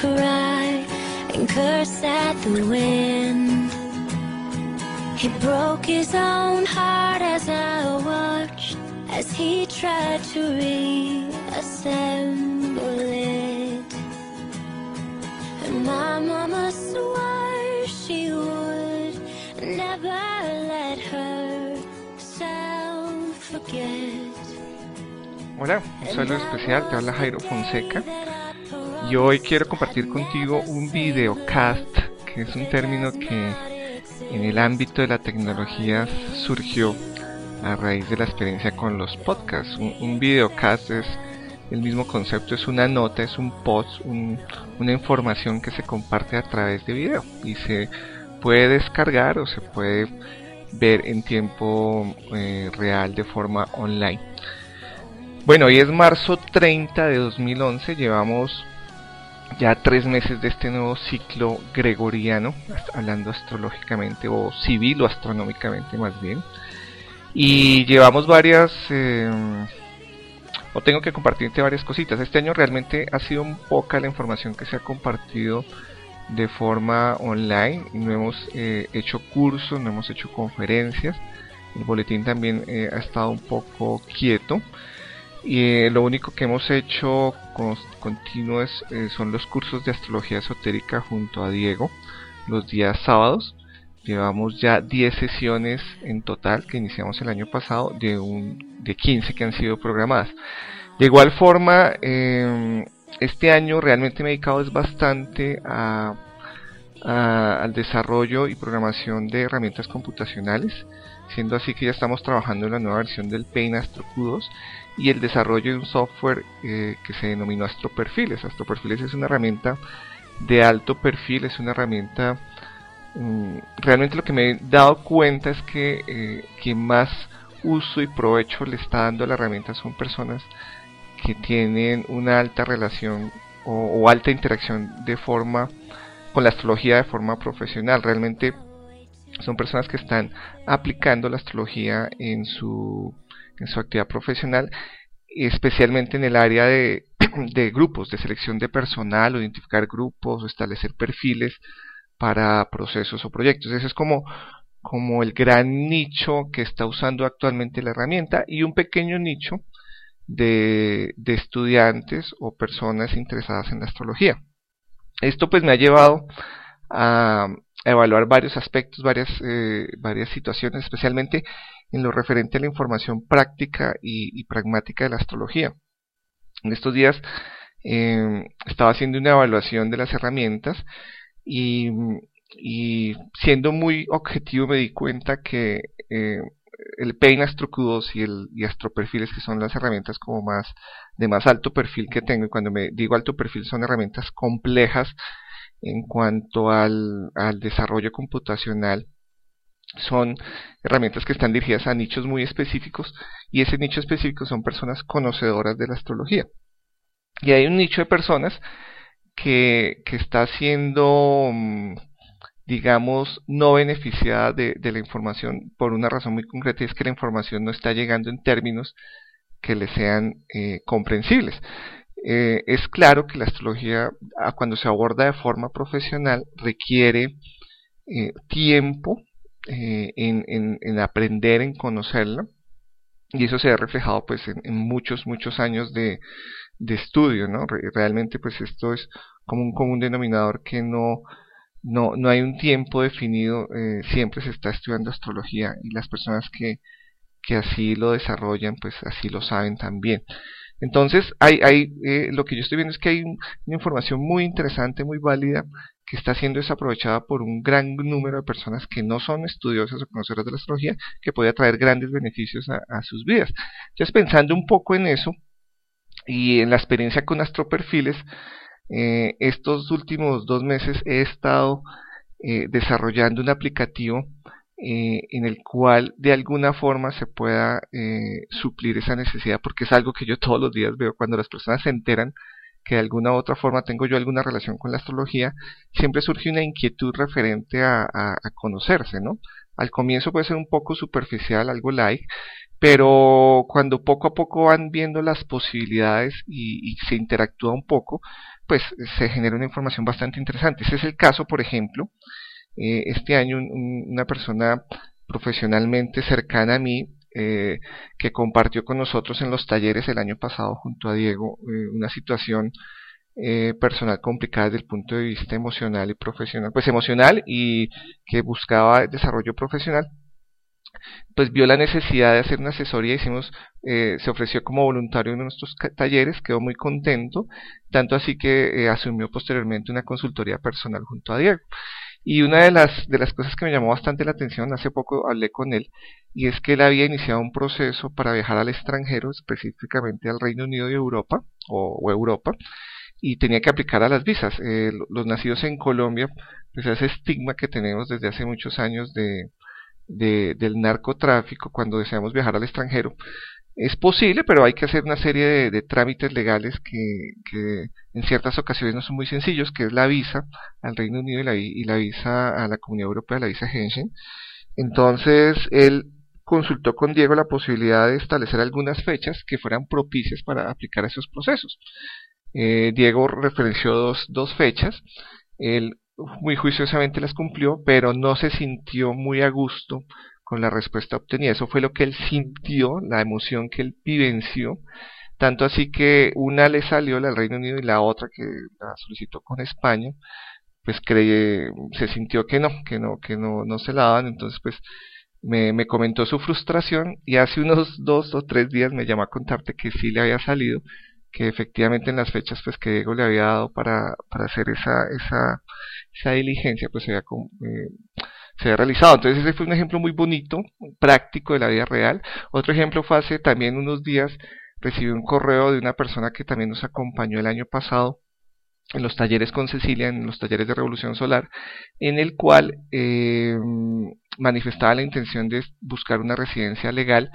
cry and curse at the wind. He broke his own heart as I watched as he tried to reassemble it. And my mama swore she would never let herself forget. Hola, un saludo especial, te habla Jairo Fonseca y hoy quiero compartir contigo un videocast, que es un término que en el ámbito de la tecnología surgió a raíz de la experiencia con los podcasts. Un, videocast es el mismo concepto, es una nota, es un post, una información que se comparte a través de video y se puede descargar o se puede ver en tiempo eh, real de forma online. Bueno, hoy es marzo 30 de 2011, llevamos ya tres meses de este nuevo ciclo gregoriano, hablando astrológicamente o civil o astronómicamente más bien. Y llevamos varias, eh, o tengo que compartirte varias cositas. Este año realmente ha sido poca la información que se ha compartido de forma online. No hemos eh, hecho cursos, no hemos hecho conferencias. El boletín también eh, ha estado un poco quieto. Y eh, lo único que hemos hecho con, continuo eh, son los cursos de astrología esotérica junto a Diego los días sábados. Llevamos ya 10 sesiones en total que iniciamos el año pasado de, un, de 15 que han sido programadas. De igual forma, em, este año realmente me he dedicado es bastante a, al desarrollo y programación de herramientas computacionales, siendo así que ya estamos trabajando en la nueva versión del Paint Astro Q2 y el desarrollo de un software eh, que se denominó Astroperfiles. Astroperfiles es una herramienta de alto perfil, es una herramienta... Mm, realmente lo que me he dado cuenta es que eh, quien más uso y provecho le está dando a la herramienta son personas que tienen una alta relación o, o alta interacción de forma con la astrología de forma profesional. Realmente son personas que están aplicando la astrología en su en su actividad profesional, especialmente en el área de, grupos, de selección de personal, o identificar grupos, o establecer perfiles para procesos o proyectos. Ese es como, como el gran nicho que está usando actualmente la herramienta y un pequeño nicho de, de estudiantes o personas interesadas en la astrología. Esto pues me ha llevado a evaluar varios aspectos, varias, eh, varias situaciones, especialmente en lo referente a la información práctica y, pragmática de la astrología. En estos días em, estaba haciendo una evaluación de las herramientas y, siendo muy objetivo me di cuenta que eh, el Pain Astro y el y Astroperfiles, que son las herramientas como más de más alto perfil que tengo, y cuando me digo alto perfil son herramientas complejas en cuanto al, desarrollo computacional son herramientas que están dirigidas a nichos muy específicos y ese nicho específico son personas conocedoras de la astrología. Y hay un nicho de personas que, está siendo, mm, digamos, no beneficiada de, de, la información por una razón muy concreta y es que la información no está llegando en términos que le sean eh, comprensibles. Eh, es claro que la astrología, cuando se aborda de forma profesional, requiere eh, tiempo eh, en, aprender, en conocerla, y eso se ha reflejado pues en, muchos, muchos años de, estudio, ¿no? Realmente pues esto es como un común denominador que no, no, no hay un tiempo definido, siempre se está estudiando astrología y las personas que, que así lo desarrollan pues así lo saben también. Entonces, hay, eh, lo que yo estoy viendo es que hay una información muy interesante, muy válida, que está siendo desaprovechada por un gran número de personas que no son estudiosas o conocedoras de la astrología, que puede traer grandes beneficios a, sus vidas. Entonces, pensando un poco en eso y en la experiencia con astroperfiles, eh, estos últimos dos meses he estado eh, desarrollando un aplicativo eh, en el cual de alguna forma se pueda eh, suplir esa necesidad, porque es algo que yo todos los días veo cuando las personas se enteran que de alguna u otra forma tengo yo alguna relación con la astrología, siempre surge una inquietud referente a, conocerse, ¿no? Al comienzo puede ser un poco superficial, algo like, pero cuando poco a poco van viendo las posibilidades y, y se interactúa un poco, pues se genera una información bastante interesante. Ese es el caso, por ejemplo, eh, este año una persona profesionalmente cercana a mí eh, que compartió con nosotros en los talleres el año pasado junto a Diego eh, una situación personal complicada desde el punto de vista emocional y profesional, pues emocional y que buscaba desarrollo profesional pues vio la necesidad de hacer una asesoría, hicimos, eh, se ofreció como voluntario en nuestros talleres, quedó muy contento, tanto así que eh, asumió posteriormente una consultoría personal junto a Diego. Y una de las, de las cosas que me llamó bastante la atención, hace poco hablé con él, y es que él había iniciado un proceso para viajar al extranjero, específicamente al Reino Unido y Europa, o, Europa, y tenía que aplicar a las visas. Eh, los nacidos en Colombia, pues ese estigma que tenemos desde hace muchos años de, del narcotráfico cuando deseamos viajar al extranjero. Es posible, pero hay que hacer una serie de, trámites legales que, en ciertas ocasiones no son muy sencillos, que es la visa al Reino Unido y la, y la visa a la Comunidad Europea, la visa Schengen. Entonces, él consultó con Diego la posibilidad de establecer algunas fechas que fueran propicias para aplicar esos procesos. Eh, Diego referenció dos, dos fechas. Él muy juiciosamente las cumplió, pero no se sintió muy a gusto con la respuesta obtenida. Eso fue lo que él sintió, la emoción que él vivenció. Tanto así que una le salió al Reino Unido y la otra que la solicitó con España, pues cree, se sintió que no, que no, que no, no se la daban. Entonces, pues me, me comentó su frustración y hace unos dos o tres días me llamó a contarte que sí le había salido, que efectivamente en las fechas pues que Diego le había dado para, para hacer esa, esa esa diligencia pues había, eh, se había realizado. Entonces ese fue un ejemplo muy bonito, práctico de la vida real. Otro ejemplo fue hace también unos días, recibí un correo de una persona que también nos acompañó el año pasado en los talleres con Cecilia, en los talleres de Revolución Solar, en el cual eh, manifestaba la intención de buscar una residencia legal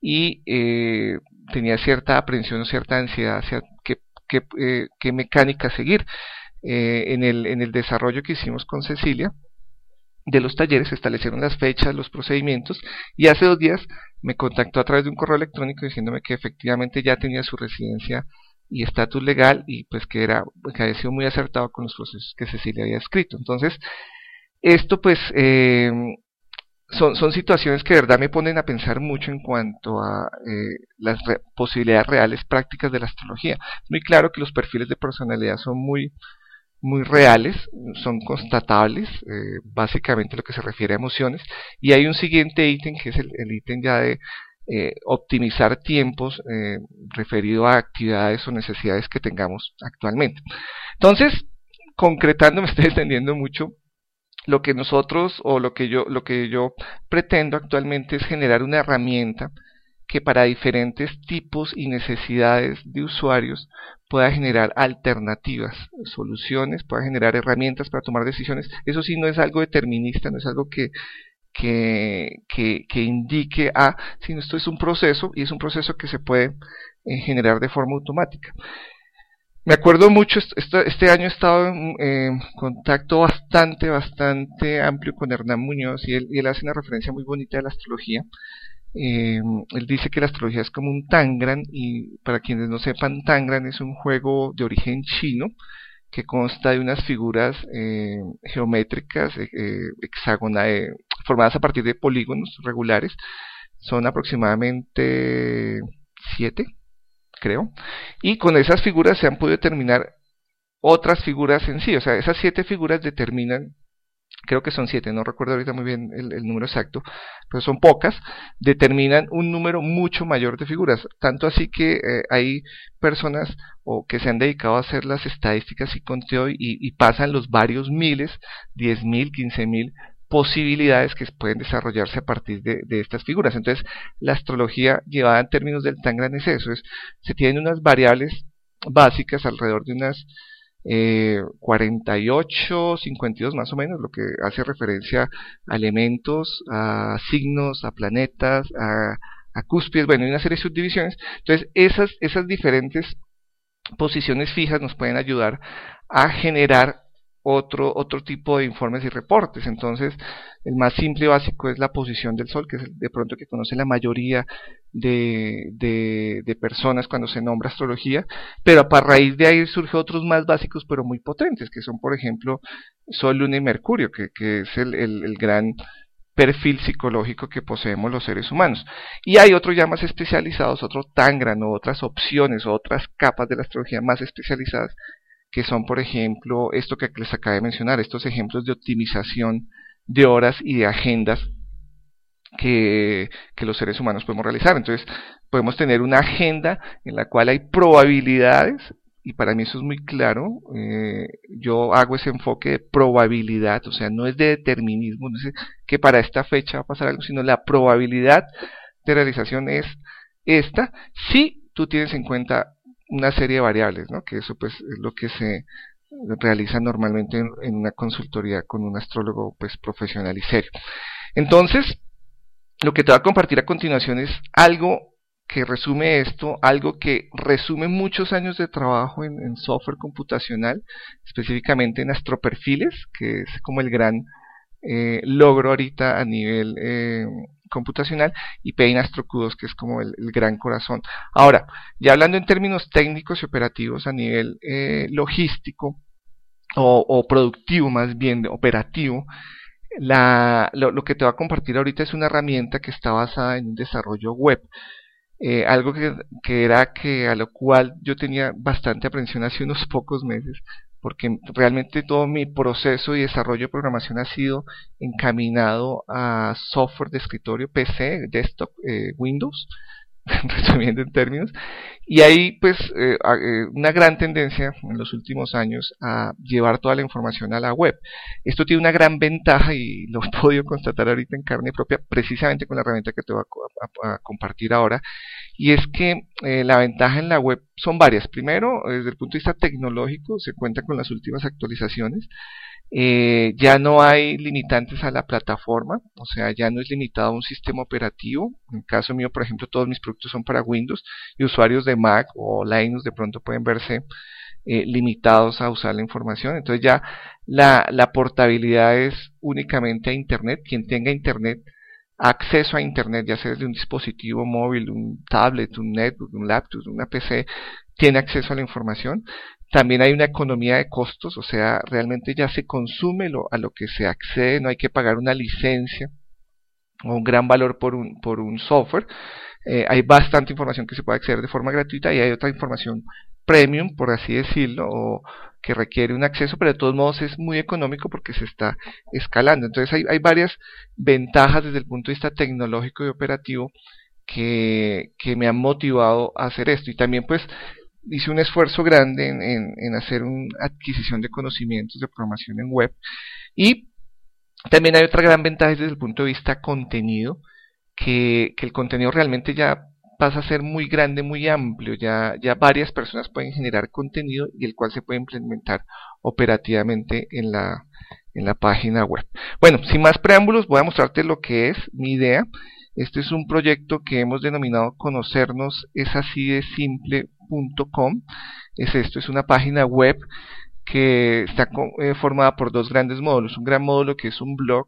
y eh, tenía cierta aprensión o cierta ansiedad hacia qué, qué, eh, mecánica seguir. Eh, en, el, en el desarrollo que hicimos con Cecilia de los talleres, se establecieron las fechas, los procedimientos, y hace dos días me contactó a través de un correo electrónico diciéndome que efectivamente ya tenía su residencia y estatus legal y pues que era que había sido muy acertado con los procesos que Cecilia había escrito. Entonces, esto pues eh, son, son situaciones que de verdad me ponen a pensar mucho en cuanto a eh, las posibilidades reales prácticas de la astrología. Es muy claro que los perfiles de personalidad son muy muy reales, son constatables, eh, básicamente lo que se refiere a emociones, y hay un siguiente ítem que es el, ítem ya de eh, optimizar tiempos eh, referido a actividades o necesidades que tengamos actualmente. Entonces, concretando, me estoy extendiendo mucho, lo que nosotros o lo que yo, lo que yo pretendo actualmente es generar una herramienta que para diferentes tipos y necesidades de usuarios pueda generar alternativas, soluciones, pueda generar herramientas para tomar decisiones. Eso sí no es algo determinista, no es algo que, que, que, indique a, sino esto es un proceso y es un proceso que se puede eh, generar de forma automática. Me acuerdo mucho, este, año he estado en contacto bastante, bastante amplio con Hernán Muñoz y él, y él hace una referencia muy bonita de la astrología eh, él dice que la astrología es como un Tangran y para quienes no sepan, Tangran es un juego de origen chino que consta de unas figuras eh, geométricas eh, eh, formadas a partir de polígonos regulares. Son aproximadamente siete, creo. Y con esas figuras se han podido determinar otras figuras en sí. O sea, esas siete figuras determinan creo que son siete, no recuerdo ahorita muy bien el, número exacto, pero son pocas, determinan un número mucho mayor de figuras. Tanto así que eh, hay personas o que se han dedicado a hacer las estadísticas y conteo y, y pasan los varios miles, diez mil, quince mil posibilidades que pueden desarrollarse a partir de, de, estas figuras. Entonces, la astrología llevada en términos del Tangram es eso, es, se tienen unas variables básicas alrededor de unas eh, 48, 52 más o menos, lo que hace referencia a elementos, a signos, a planetas, a, a cúspides, bueno, hay una serie de subdivisiones. Entonces, esas, esas diferentes posiciones fijas nos pueden ayudar a generar otro, otro tipo de informes y reportes. Entonces, el más simple y básico es la posición del Sol, que es de pronto que conoce la mayoría de, de, personas cuando se nombra astrología, pero a raíz de ahí surgen otros más básicos, pero muy potentes, que son, por ejemplo, Sol, Luna y Mercurio, que, que es el, el, el gran perfil psicológico que poseemos los seres humanos. Y hay otros ya más especializados, otro Tangram o otras opciones otras capas de la astrología más especializadas, que son, por ejemplo, esto que les acabé de mencionar, estos ejemplos de optimización de horas y de agendas que, que los seres humanos podemos realizar. Entonces, podemos tener una agenda en la cual hay probabilidades y para mí eso es muy claro, eh, yo hago ese enfoque de probabilidad, o sea, no es de determinismo, no es que para esta fecha va a pasar algo, sino la probabilidad de realización es esta, si tú tienes en cuenta una serie de variables, ¿no? que eso pues es lo que se realiza normalmente en, una consultoría con un astrólogo pues profesional y serio. Entonces, lo que te voy a compartir a continuación es algo que resume esto, algo que resume muchos años de trabajo en, software computacional, específicamente en astroperfiles, que es como el gran eh, logro ahorita a nivel eh, computacional, y Paint AstroQ2, que es como el, gran corazón. Ahora, ya hablando en términos técnicos y operativos a nivel eh, logístico, o, productivo más bien, operativo, lo, que te va a compartir ahorita es una herramienta que está basada en un desarrollo web. Eh, algo que, que, era que a lo cual yo tenía bastante aprensión hace unos pocos meses, porque realmente todo mi proceso y desarrollo de programación ha sido encaminado a software de escritorio, PC, desktop, eh, Windows, resumiendo en términos, y hay pues eh, eh, una gran tendencia en los últimos años a llevar toda la información a la web. Esto tiene una gran ventaja y lo he podido constatar ahorita en carne propia precisamente con la herramienta que te voy a, compartir ahora, y es que eh, la ventaja en la web son varias. Primero, desde el punto de vista tecnológico, se cuenta con las últimas actualizaciones. Eh, ya no hay limitantes a la plataforma, o sea, ya no es limitado a un sistema operativo. En el caso mío, por ejemplo, todos mis productos son para Windows y usuarios de Mac o Linux de pronto pueden verse eh, limitados a usar la información. Entonces ya la, la portabilidad es únicamente a Internet. Quien tenga Internet, acceso a Internet, ya sea de un dispositivo móvil, un tablet, un netbook, un laptop, una PC, tiene acceso a la información. También hay una economía de costos, o sea, realmente ya se consume lo, a lo que se accede, no hay que pagar una licencia o un gran valor por un, por un software. Eh, hay bastante información que se puede acceder de forma gratuita y hay otra información premium, por así decirlo, o que requiere un acceso, pero de todos modos es muy económico porque se está escalando. Entonces hay, hay varias ventajas desde el punto de vista tecnológico y operativo que, que me han motivado a hacer esto. Y también pues hice un esfuerzo grande en, en, hacer una adquisición de conocimientos de programación en web y también hay otra gran ventaja desde el punto de vista contenido que, que el contenido realmente ya pasa a ser muy grande, muy amplio, ya, varias personas pueden generar contenido y el cual se puede implementar operativamente en la, en la página web. Bueno, sin más preámbulos, voy a mostrarte lo que es mi idea. Este es un proyecto que hemos denominado Conocernos es así de simple.com. Es esto, es una página web que está eh, formada por dos grandes módulos. Un gran módulo que es un blog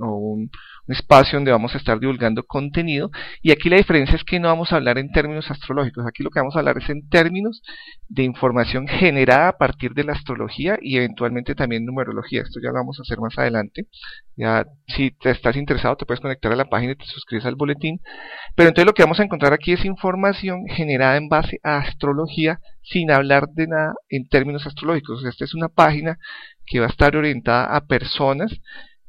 o un, un espacio donde vamos a estar divulgando contenido. Y aquí la diferencia es que no vamos a hablar en términos astrológicos, aquí lo que vamos a hablar es en términos de información generada a partir de la astrología y eventualmente también numerología, esto ya lo vamos a hacer más adelante, ya si te estás interesado te puedes conectar a la página y te suscribes al boletín, pero entonces lo que vamos a encontrar aquí es información generada en base a astrología sin hablar de nada en términos astrológicos, esta es una página que va a estar orientada a personas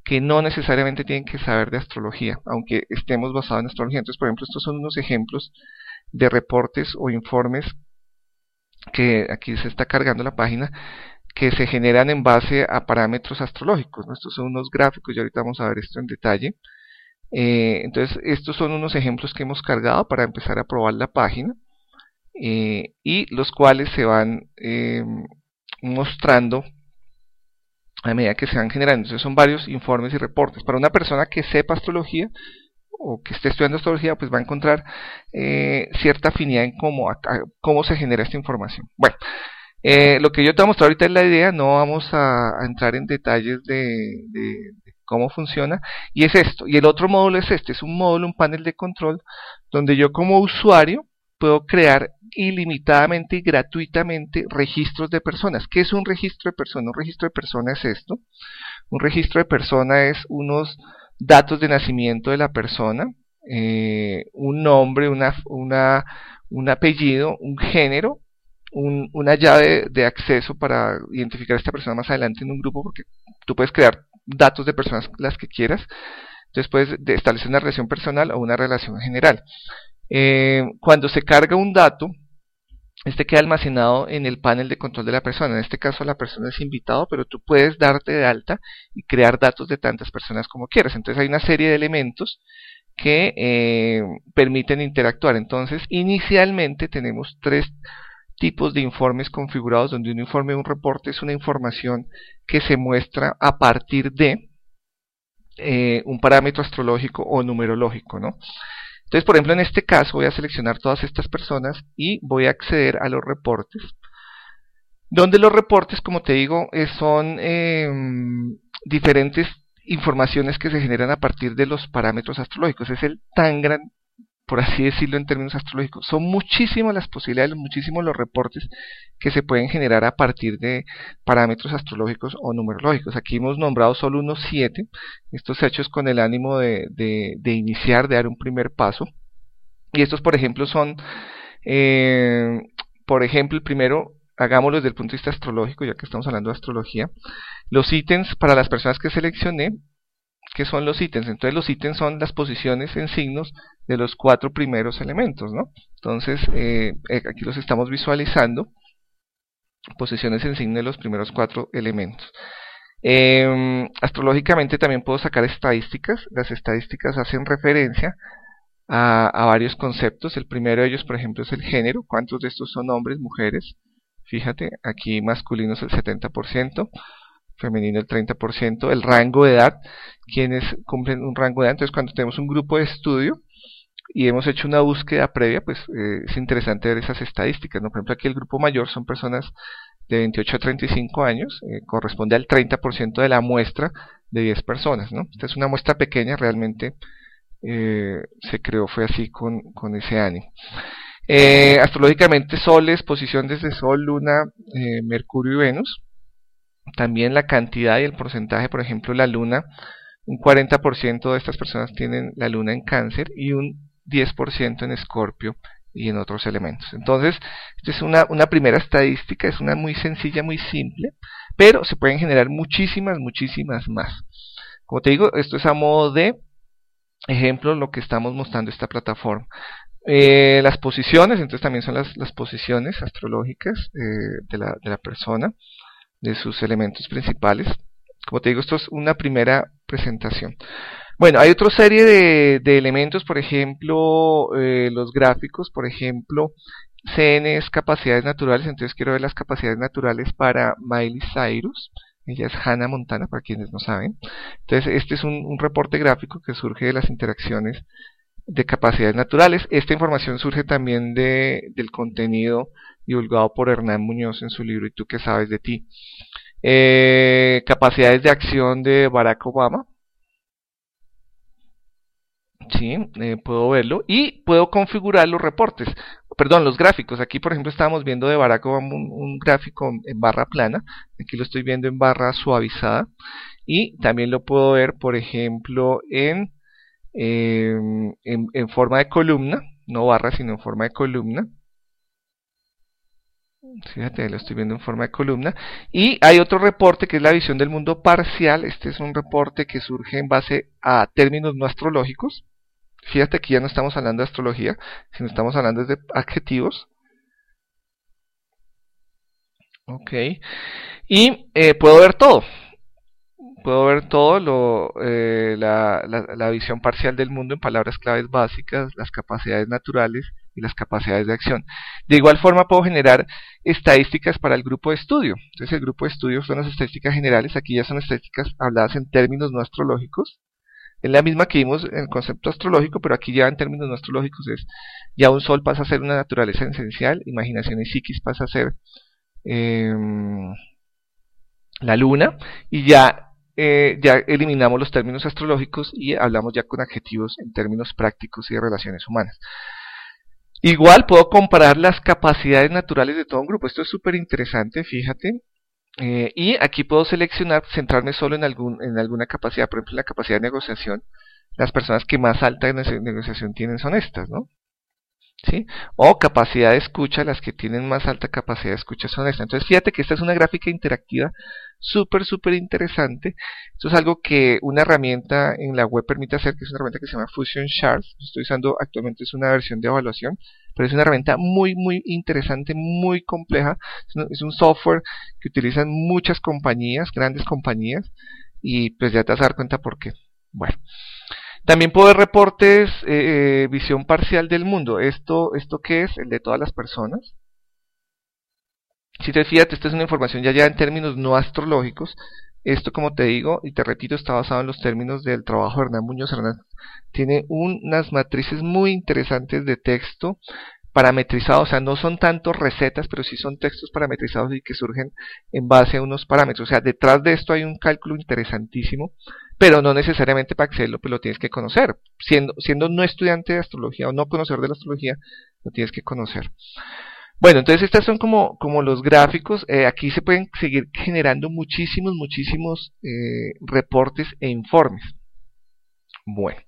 que no necesariamente tienen que saber de astrología, aunque estemos basados en astrología. Entonces, por ejemplo, estos son unos ejemplos de reportes o informes que aquí se está cargando la página que se generan en base a parámetros astrológicos. Estos son unos gráficos y ahorita vamos a ver esto en detalle. Eh, entonces, estos son unos ejemplos que hemos cargado para empezar a probar la página eh, y los cuales se van eh, mostrando a medida que se van generando. Entonces son varios informes y reportes. Para una persona que sepa astrología o que esté estudiando astrología, pues va a encontrar eh, cierta afinidad en cómo, cómo se genera esta información. Bueno, Eh, lo que yo te voy a mostrar ahorita es la idea, no vamos a, entrar en detalles de, cómo funciona, y es esto. Y el otro módulo es este, es un módulo, un panel de control, donde yo como usuario puedo crear ilimitadamente y gratuitamente registros de personas. ¿Qué es un registro de persona? Un registro de persona es esto. Un registro de persona es unos datos de nacimiento de la persona, eh, un nombre, una, un apellido, un género una llave de acceso para identificar a esta persona más adelante en un grupo, porque tú puedes crear datos de personas las que quieras. Entonces puedes establecer una relación personal o una relación general. Eh, cuando se carga un dato, este queda almacenado en el panel de control de la persona. En este caso la persona es invitado, pero tú puedes darte de alta y crear datos de tantas personas como quieras. Entonces hay una serie de elementos que eh, permiten interactuar. Entonces inicialmente tenemos tres tipos de informes configurados donde un informe o un reporte es una información que se muestra a partir de eh, un parámetro astrológico o numerológico, ¿no? Entonces, por ejemplo, en este caso voy a seleccionar todas estas personas y voy a acceder a los reportes, donde los reportes, como te digo, eh, son em, diferentes informaciones que se generan a partir de los parámetros astrológicos. Es el tan gran por así decirlo en términos astrológicos. Son muchísimas las posibilidades, muchísimos los reportes que se pueden generar a partir de parámetros astrológicos o numerológicos. Aquí hemos nombrado solo unos siete, estos hechos con el ánimo de, de, iniciar, de dar un primer paso. Y estos, por ejemplo, son, eh, por ejemplo, el primero, hagámoslo desde el punto de vista astrológico, ya que estamos hablando de astrología. Los ítems para las personas que seleccioné que son los ítems. Entonces los ítems son las posiciones en signos de los cuatro primeros elementos, ¿no? Entonces eh, eh, aquí los estamos visualizando, posiciones en signo de los primeros cuatro elementos. Em, astrológicamente también puedo sacar estadísticas. Las estadísticas hacen referencia a, a, varios conceptos. El primero de ellos, por ejemplo, es el género. ¿Cuántos de estos son hombres, mujeres? Fíjate, aquí masculinos el 70% femenino el 30%, el rango de edad, quienes cumplen un rango de edad, entonces cuando tenemos un grupo de estudio y hemos hecho una búsqueda previa, pues eh, es interesante ver esas estadísticas, ¿no? por ejemplo aquí el grupo mayor son personas de 28 a 35 años, eh, corresponde al 30% de la muestra de 10 personas, ¿no? esta es una muestra pequeña, realmente eh, se creó, fue así con, con ese ánimo. astrológicamente soles, posición desde Sol, Luna, Mercurio y Venus, también la cantidad y el porcentaje, por ejemplo, la luna, un 40% de estas personas tienen la luna en cáncer y un 10% en escorpio y en otros elementos. Entonces, esta es una, una primera estadística, es una muy sencilla, muy simple, pero se pueden generar muchísimas, muchísimas más. Como te digo, esto es a modo de ejemplo lo que estamos mostrando esta plataforma. Eh, las posiciones, entonces también son las, las posiciones astrológicas eh, de, la, de la persona de sus elementos principales. Como te digo, esto es una primera presentación. Bueno, hay otra serie de, elementos, por ejemplo, eh, los gráficos, por ejemplo, CN es capacidades naturales, entonces quiero ver las capacidades naturales para Miley Cyrus. Ella es Hannah Montana, para quienes no saben. Entonces, este es un, reporte gráfico que surge de las interacciones de capacidades naturales. Esta información surge también de, del contenido divulgado por Hernán Muñoz en su libro ¿Y tú qué sabes de ti? Eh, capacidades de acción de Barack Obama. Sí, eh, puedo verlo. Y puedo configurar los reportes, perdón, los gráficos. Aquí, por ejemplo, estábamos viendo de Barack Obama un, gráfico en barra plana. Aquí lo estoy viendo en barra suavizada. Y también lo puedo ver, por ejemplo, en, em, en, forma de columna. No barra, sino en forma de columna. Fíjate, lo estoy viendo en forma de columna. Y hay otro reporte que es la visión del mundo parcial. Este es un reporte que surge en base a términos no astrológicos. Fíjate que ya no estamos hablando de astrología, sino estamos hablando de adjetivos. Ok. Y eh, puedo ver todo puedo ver todo lo, eh, la, la, visión parcial del mundo en palabras claves básicas, las capacidades naturales y las capacidades de acción. De igual forma puedo generar estadísticas para el grupo de estudio. Entonces el grupo de estudio son las estadísticas generales, aquí ya son estadísticas habladas en términos no astrológicos. Es la misma que vimos en el concepto astrológico, pero aquí ya en términos no astrológicos es, ya un sol pasa a ser una naturaleza esencial, imaginación y psiquis pasa a ser em, la luna y ya, eh, ya eliminamos los términos astrológicos y hablamos ya con adjetivos en términos prácticos y de relaciones humanas. Igual puedo comparar las capacidades naturales de todo un grupo. Esto es súper interesante, fíjate. Eh, y aquí puedo seleccionar, centrarme solo en, algún, en alguna capacidad, por ejemplo, la capacidad de negociación. Las personas que más alta negociación tienen son estas, ¿no? O capacidad de escucha, las que tienen más alta capacidad de escucha son estas. Entonces, fíjate que esta es una gráfica interactiva súper, súper interesante. Esto es algo que una herramienta en la web permite hacer, que es una herramienta que se llama Fusion Charts. Estoy usando actualmente, es una versión de evaluación, pero es una herramienta muy, muy interesante, muy compleja. Es un software que utilizan muchas compañías, grandes compañías, y pues ya te vas a dar cuenta por qué. Bueno. También puedo ver reportes, eh, eh, visión parcial del mundo. ¿Esto, ¿Esto qué es? El de todas las personas. Si te fijas, esta es una información ya ya en términos no astrológicos. Esto, como te digo, y te repito, está basado en los términos del trabajo de Hernán Muñoz Hernández. Tiene unas matrices muy interesantes de texto parametrizados, o sea, no son tanto recetas, pero sí son textos parametrizados y que surgen en base a unos parámetros. O sea, detrás de esto hay un cálculo interesantísimo, pero no necesariamente para hacerlo, pues lo tienes que conocer. Siendo, siendo no estudiante de astrología o no conocer de la astrología, lo tienes que conocer. Bueno, entonces estos son como, como los gráficos. Eh, aquí se pueden seguir generando muchísimos, muchísimos eh, reportes e informes. Bueno.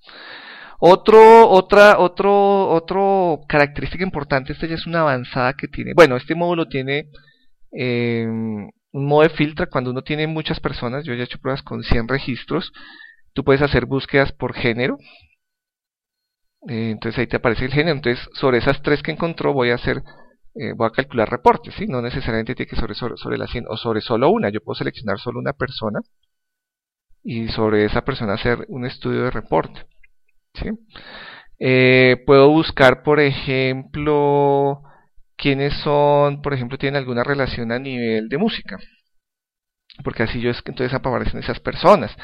Otro, otra, otro, otro característica importante, esta ya es una avanzada que tiene. Bueno, este módulo tiene eh, un modo de filtro cuando uno tiene muchas personas. Yo ya he hecho pruebas con 100 registros. Tú puedes hacer búsquedas por género. entonces ahí te aparece el género. Entonces sobre esas tres que encontró voy a hacer eh, voy a calcular reportes, ¿sí? No necesariamente tiene que ser sobre, sobre, la 100 o sobre solo una. Yo puedo seleccionar solo una persona y sobre esa persona hacer un estudio de reporte, ¿sí? Eh, puedo buscar, por ejemplo, quiénes son, por ejemplo, tienen alguna relación a nivel de música. Porque así yo es que entonces aparecen esas personas.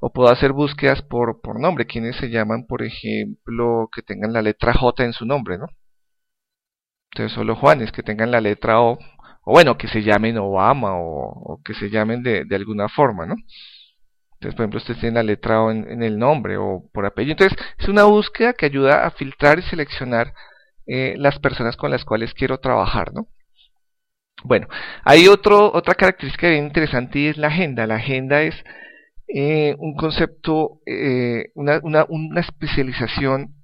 O puedo hacer búsquedas por, por nombre, quienes se llaman, por ejemplo, que tengan la letra J en su nombre, ¿no? Entonces solo Juanes que tengan la letra O, o bueno, que se llamen Obama o, que se llamen de, alguna forma, ¿no? Entonces, por ejemplo, ustedes tienen la letra O en, el nombre o por apellido. Entonces, es una búsqueda que ayuda a filtrar y seleccionar eh, las personas con las cuales quiero trabajar, ¿no? Bueno, hay otro, otra característica bien interesante y es la agenda. La agenda es eh, un concepto, eh, una, una, especialización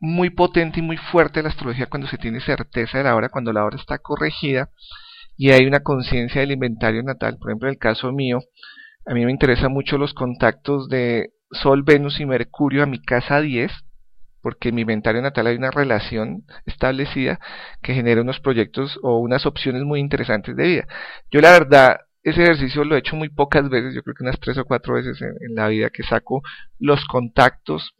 muy potente y muy fuerte la astrología cuando se tiene certeza de la hora, cuando la hora está corregida y hay una conciencia del inventario natal. Por ejemplo, en el caso mío, a mí me interesan mucho los contactos de Sol, Venus y Mercurio a mi casa 10, porque en mi inventario natal hay una relación establecida que genera unos proyectos o unas opciones muy interesantes de vida. Yo la verdad, ese ejercicio lo he hecho muy pocas veces, yo creo que unas tres o cuatro veces en la vida que saco los contactos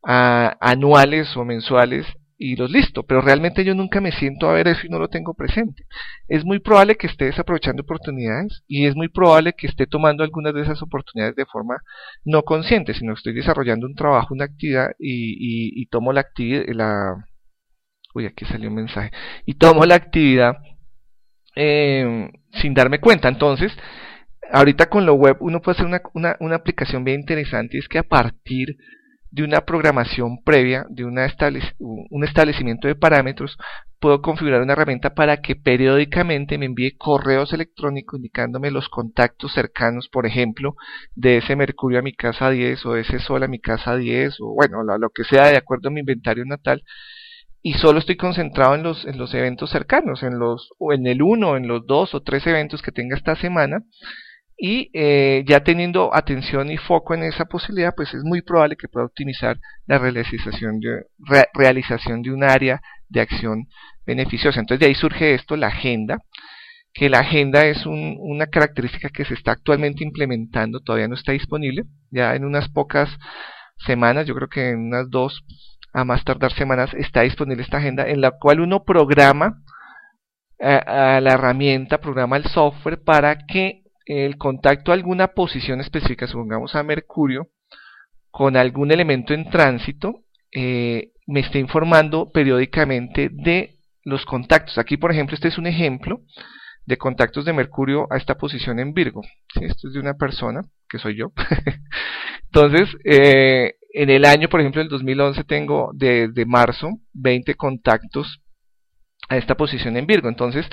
anuales o mensuales y los listo, pero realmente yo nunca me siento a ver eso y no lo tengo presente. Es muy probable que esté desaprovechando oportunidades y es muy probable que esté tomando algunas de esas oportunidades de forma no consciente, sino que estoy desarrollando un trabajo, una actividad y, y, tomo la actividad, la... Uy, aquí salió un mensaje. Y tomo la actividad eh, sin darme cuenta. Entonces, ahorita con lo web uno puede hacer una, una, una aplicación bien interesante y es que a partir de una programación previa, de una un establecimiento de parámetros, puedo configurar una herramienta para que periódicamente me envíe correos electrónicos indicándome los contactos cercanos, por ejemplo, de ese Mercurio a mi casa 10 o de ese Sol a mi casa 10 o bueno, lo, que sea de acuerdo a mi inventario natal y solo estoy concentrado en los, en los eventos cercanos, en los, o en el uno, en los dos o tres eventos que tenga esta semana, y eh, ya teniendo atención y foco en esa posibilidad, pues es muy probable que pueda optimizar la realización de, realización de un área de acción beneficiosa. Entonces de ahí surge esto, la agenda, que la agenda es una característica que se está actualmente implementando, todavía no está disponible, ya en unas pocas semanas, yo creo que en unas dos a más tardar semanas está disponible esta agenda en la cual uno programa eh, a la herramienta, programa el software para que el contacto a alguna posición específica, supongamos a Mercurio, con algún elemento en tránsito, eh, me está informando periódicamente de los contactos. Aquí, por ejemplo, este es un ejemplo de contactos de Mercurio a esta posición en Virgo. Esto es de una persona, que soy yo. Entonces, eh, en el año, por ejemplo, el 2011 tengo desde marzo 20 contactos a esta posición en Virgo. Entonces,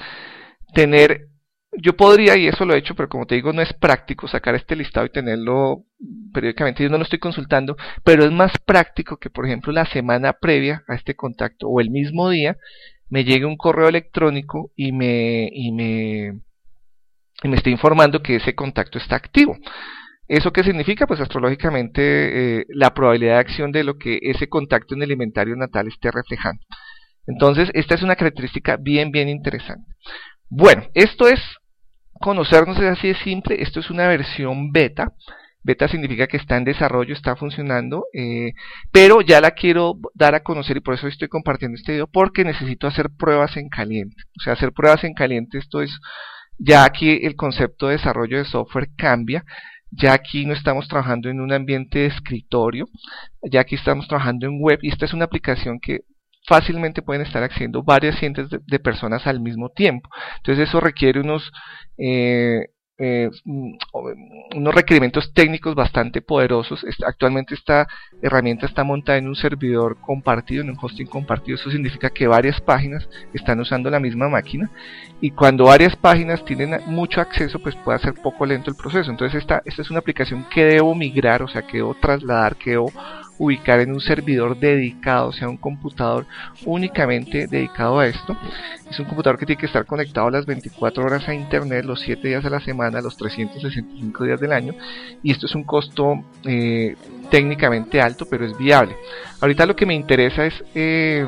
tener, yo podría, y eso lo he hecho, pero como te digo, no es práctico sacar este listado y tenerlo periódicamente. Yo no lo estoy consultando, pero es más práctico que, por ejemplo, la semana previa a este contacto o el mismo día me llegue un correo electrónico y me, y me, y me esté informando que ese contacto está activo. ¿Eso qué significa? Pues astrológicamente eh, la probabilidad de acción de lo que ese contacto en el inventario natal esté reflejando. Entonces, esta es una característica bien, bien interesante. Bueno, esto es conocernos, es así de simple, esto es una versión beta. Beta significa que está en desarrollo, está funcionando, eh, pero ya la quiero dar a conocer y por eso estoy compartiendo este video, porque necesito hacer pruebas en caliente. O sea, hacer pruebas en caliente, esto es, ya aquí el concepto de desarrollo de software cambia, ya aquí no estamos trabajando en un ambiente de escritorio, ya aquí estamos trabajando en web y esta es una aplicación que fácilmente pueden estar accediendo varias cientos de, personas al mismo tiempo. Entonces eso requiere unos eh, eh, mm, unos requerimientos técnicos bastante poderosos. Actualmente esta herramienta está montada en un servidor compartido, en un hosting compartido. Eso significa que varias páginas están usando la misma máquina y cuando varias páginas tienen mucho acceso, pues puede ser poco lento el proceso. Entonces esta, esta es una aplicación que debo migrar, o sea, que debo trasladar, que debo ubicar en un servidor dedicado, o sea, un computador únicamente dedicado a esto. Es un computador que tiene que estar conectado las 24 horas a internet, los 7 días a la semana, los 365 días del año. Y esto es un costo eh, técnicamente alto, pero es viable. Ahorita lo que me interesa es... Eh,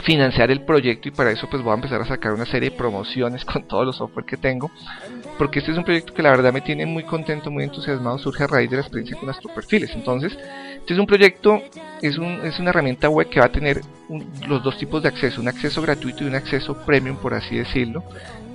financiar el proyecto y para eso pues voy a empezar a sacar una serie de promociones con todos los software que tengo porque este es un proyecto que la verdad me tiene muy contento, muy entusiasmado, surge a raíz de la experiencia con perfiles entonces este es un proyecto, es, un, es una herramienta web que va a tener los dos tipos de acceso, un acceso gratuito y un acceso premium, por así decirlo.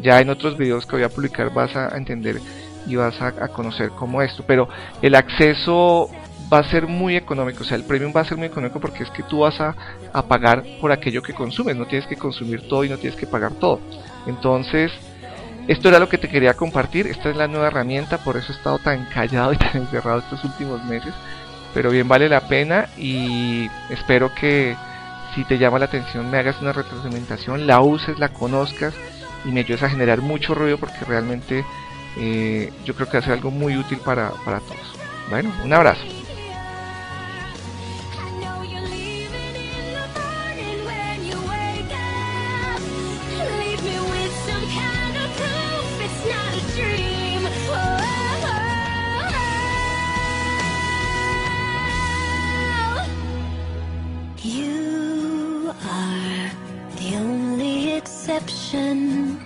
Ya en otros videos que voy a publicar vas a entender y vas a, conocer cómo esto, pero el acceso va a ser muy económico, o sea, el premium va a ser muy económico porque es que tú vas a, a, pagar por aquello que consumes, no tienes que consumir todo y no tienes que pagar todo. Entonces, esto era lo que te quería compartir, esta es la nueva herramienta, por eso he estado tan callado y tan encerrado estos últimos meses, pero bien vale la pena y espero que si te llama la atención me hagas una retroalimentación, la uses, la conozcas y me ayudes a generar mucho ruido porque realmente eh, yo creo que hace algo muy útil para, para todos. Bueno, un abrazo. You are the only exception.